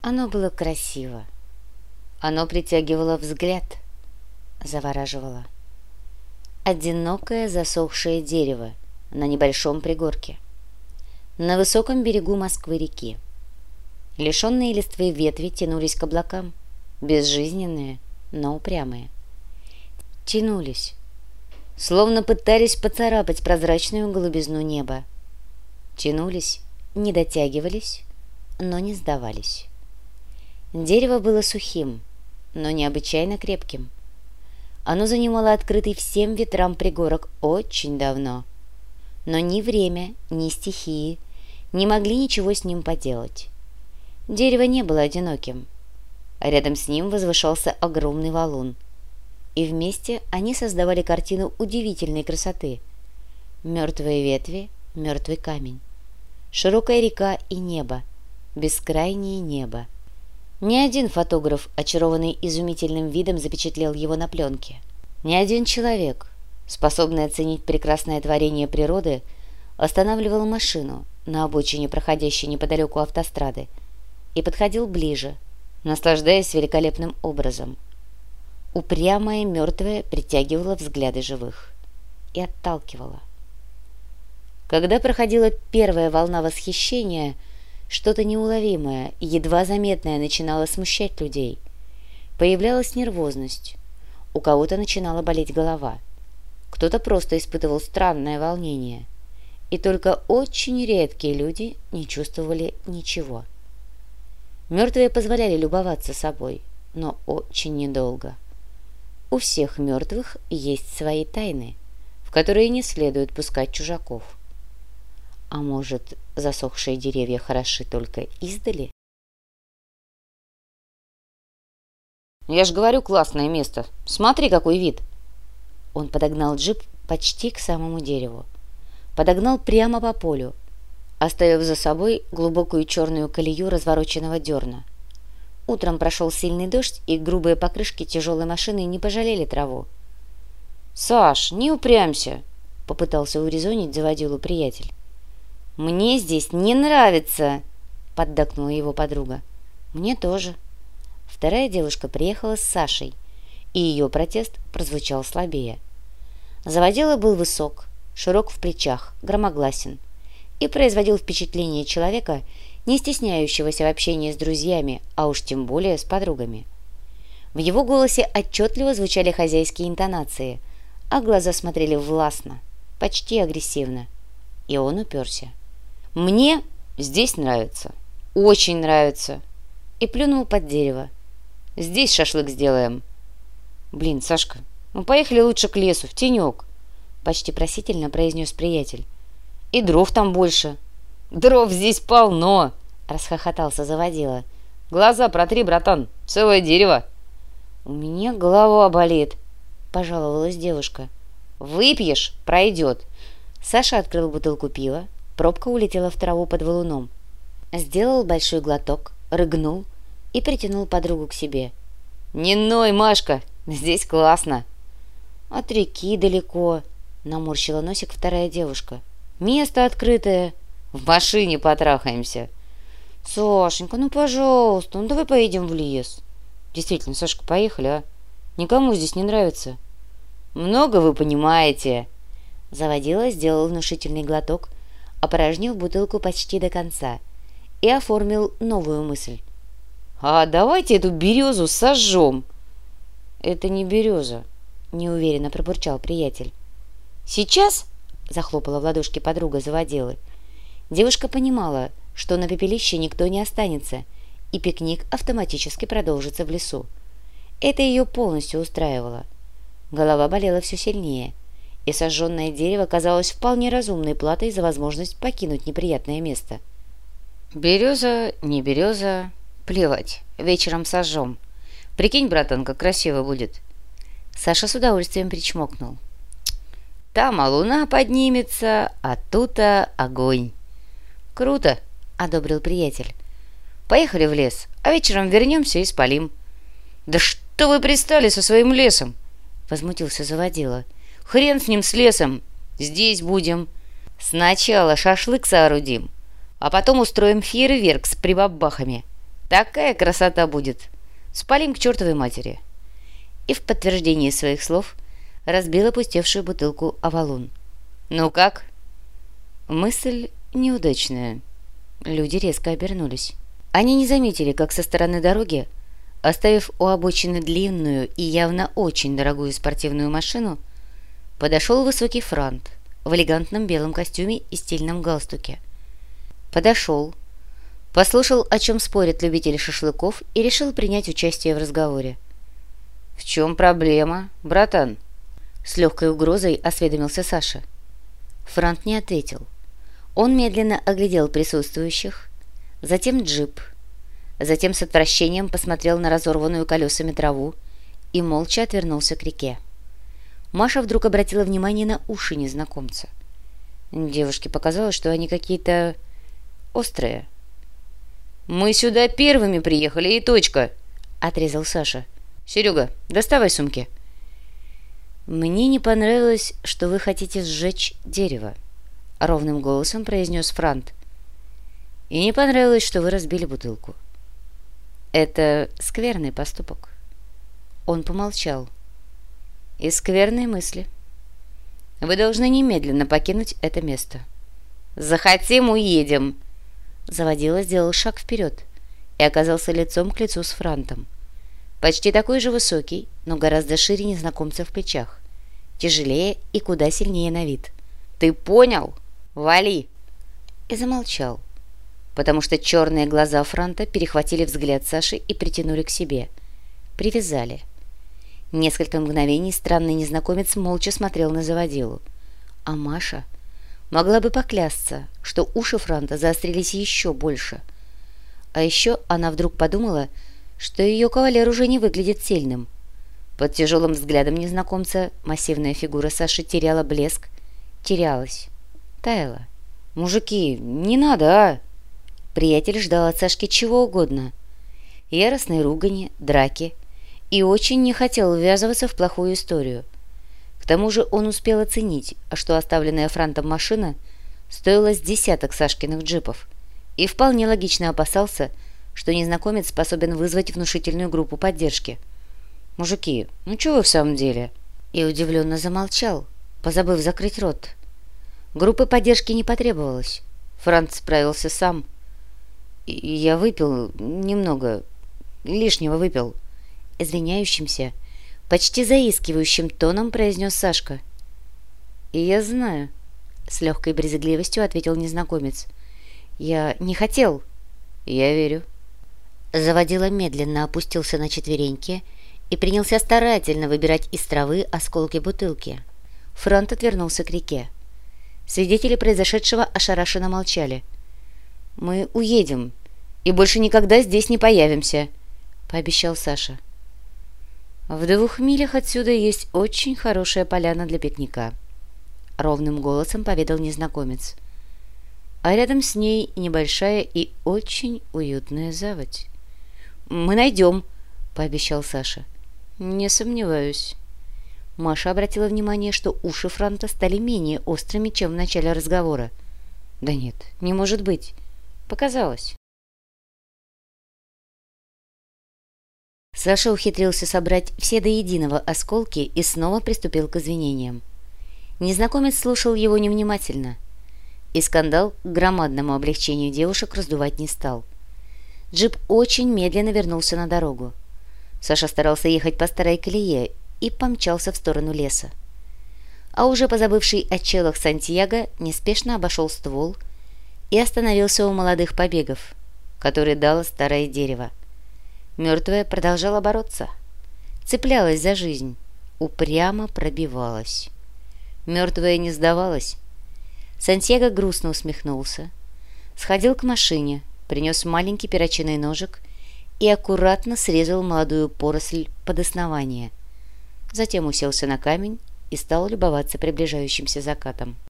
Оно было красиво. Оно притягивало взгляд, завораживало. Одинокое засохшее дерево на небольшом пригорке. На высоком берегу Москвы-реки. Лишенные листвы ветви тянулись к облакам, безжизненные, но упрямые. Тянулись, словно пытались поцарапать прозрачную голубизну неба. Тянулись, не дотягивались, но не сдавались. Дерево было сухим, но необычайно крепким. Оно занимало открытый всем ветрам пригорок очень давно. Но ни время, ни стихии не могли ничего с ним поделать. Дерево не было одиноким. Рядом с ним возвышался огромный валун. И вместе они создавали картину удивительной красоты. Мертвые ветви, мертвый камень. Широкая река и небо, бескрайнее небо. Ни один фотограф, очарованный изумительным видом, запечатлел его на пленке. Ни один человек, способный оценить прекрасное творение природы, останавливал машину на обочине, проходящей неподалеку автострады, и подходил ближе, наслаждаясь великолепным образом. Упрямое мертвое притягивало взгляды живых и отталкивало. Когда проходила первая волна восхищения – что-то неуловимое, едва заметное начинало смущать людей. Появлялась нервозность. У кого-то начинала болеть голова. Кто-то просто испытывал странное волнение. И только очень редкие люди не чувствовали ничего. Мертвые позволяли любоваться собой, но очень недолго. У всех мертвых есть свои тайны, в которые не следует пускать чужаков. А может, засохшие деревья хороши только издали? «Я ж говорю, классное место. Смотри, какой вид!» Он подогнал джип почти к самому дереву. Подогнал прямо по полю, оставив за собой глубокую черную колею развороченного дерна. Утром прошел сильный дождь, и грубые покрышки тяжелой машины не пожалели траву. «Саш, не упрямься!» — попытался урезонить заводилу приятель. «Мне здесь не нравится!» — поддакнула его подруга. «Мне тоже». Вторая девушка приехала с Сашей, и ее протест прозвучал слабее. Заводила был высок, широк в плечах, громогласен и производил впечатление человека, не стесняющегося в общении с друзьями, а уж тем более с подругами. В его голосе отчетливо звучали хозяйские интонации, а глаза смотрели властно, почти агрессивно. И он уперся. Мне здесь нравится. Очень нравится. И плюнул под дерево. Здесь шашлык сделаем. Блин, Сашка, ну поехали лучше к лесу, в тенек. Почти просительно произнес приятель. И дров там больше. Дров здесь полно, расхохотался заводила. Глаза протри, братан, целое дерево. У меня голова болит, пожаловалась девушка. Выпьешь, пройдет. Саша открыл бутылку пива, Пробка улетела в траву под валуном. Сделал большой глоток, рыгнул и притянул подругу к себе. «Не ной, Машка, здесь классно!» «От реки далеко», — наморщила носик вторая девушка. «Место открытое. В машине потрахаемся». «Сашенька, ну пожалуйста, ну давай поедем в лес». «Действительно, Сашка, поехали, а? Никому здесь не нравится». «Много вы понимаете». Заводила, сделал внушительный глоток, опорожнил бутылку почти до конца и оформил новую мысль. «А давайте эту березу сожжем!» «Это не береза», — неуверенно пробурчал приятель. «Сейчас?» — захлопала в ладошки подруга заводилы. Девушка понимала, что на пепелище никто не останется, и пикник автоматически продолжится в лесу. Это ее полностью устраивало. Голова болела все сильнее — и сожженное дерево казалось вполне разумной платой за возможность покинуть неприятное место. «Береза, не береза, плевать, вечером сожжем. Прикинь, братан, как красиво будет». Саша с удовольствием причмокнул. «Там а луна поднимется, а тут-то огонь». «Круто!» — одобрил приятель. «Поехали в лес, а вечером вернемся и спалим». «Да что вы пристали со своим лесом?» — возмутился заводила. — Хрен с ним с лесом. Здесь будем. Сначала шашлык соорудим, а потом устроим фейерверк с прибабахами. Такая красота будет! Спалим к чертовой матери!» И в подтверждении своих слов разбил опустевшую бутылку Авалун. «Ну как?» Мысль неудачная. Люди резко обернулись. Они не заметили, как со стороны дороги, оставив у обочины длинную и явно очень дорогую спортивную машину, подошел высокий франт в элегантном белом костюме и стильном галстуке. Подошел, послушал, о чем спорят любители шашлыков, и решил принять участие в разговоре. «В чем проблема, братан?» С легкой угрозой осведомился Саша. Франт не ответил. Он медленно оглядел присутствующих, затем джип, затем с отвращением посмотрел на разорванную колесами траву и молча отвернулся к реке. Маша вдруг обратила внимание на уши незнакомца. Девушке показалось, что они какие-то острые. «Мы сюда первыми приехали, и точка!» — отрезал Саша. «Серега, доставай сумки». «Мне не понравилось, что вы хотите сжечь дерево», — ровным голосом произнес Франт. «И не понравилось, что вы разбили бутылку. Это скверный поступок». Он помолчал. «И скверные мысли. Вы должны немедленно покинуть это место». «Захотим, уедем!» Заводила сделал шаг вперед и оказался лицом к лицу с Франтом. Почти такой же высокий, но гораздо шире незнакомца в плечах. Тяжелее и куда сильнее на вид. «Ты понял? Вали!» И замолчал, потому что черные глаза Франта перехватили взгляд Саши и притянули к себе. Привязали. Несколько мгновений странный незнакомец молча смотрел на заводилу. А Маша могла бы поклясться, что уши Франта заострились еще больше. А еще она вдруг подумала, что ее кавалер уже не выглядит сильным. Под тяжелым взглядом незнакомца массивная фигура Саши теряла блеск, терялась, таяла. «Мужики, не надо, а!» Приятель ждал от Сашки чего угодно. Яростной ругани, драки. И очень не хотел ввязываться в плохую историю. К тому же он успел оценить, что оставленная Франтом машина стоила с десяток Сашкиных джипов. И вполне логично опасался, что незнакомец способен вызвать внушительную группу поддержки. «Мужики, ну чего вы в самом деле?» И удивленно замолчал, позабыв закрыть рот. Группы поддержки не потребовалось. Франц справился сам. Я выпил немного, лишнего выпил. Извиняющимся, почти заискивающим тоном произнес Сашка. «И я знаю», — с легкой брезгливостью ответил незнакомец. «Я не хотел». «Я верю», Заводила медленно опустился на четвереньки и принялся старательно выбирать из травы осколки бутылки. Фронт отвернулся к реке. Свидетели произошедшего ошарашенно молчали. «Мы уедем и больше никогда здесь не появимся», — пообещал Саша. «В двух милях отсюда есть очень хорошая поляна для пикника», — ровным голосом поведал незнакомец. «А рядом с ней небольшая и очень уютная заводь». «Мы найдем», — пообещал Саша. «Не сомневаюсь». Маша обратила внимание, что уши Франта стали менее острыми, чем в начале разговора. «Да нет, не может быть. Показалось». Саша ухитрился собрать все до единого осколки и снова приступил к извинениям. Незнакомец слушал его невнимательно, и скандал к громадному облегчению девушек раздувать не стал – Джип очень медленно вернулся на дорогу. Саша старался ехать по старой колее и помчался в сторону леса. А уже позабывший о челах Сантьяго неспешно обошел ствол и остановился у молодых побегов, которые дало старое дерево. Мертвое продолжало бороться. Цеплялась за жизнь, упрямо пробивалась. Мертвое не сдавалось. Сантьяго грустно усмехнулся, сходил к машине, принес маленький перочинный ножик и аккуратно срезал молодую поросль под основание. Затем уселся на камень и стал любоваться приближающимся закатом.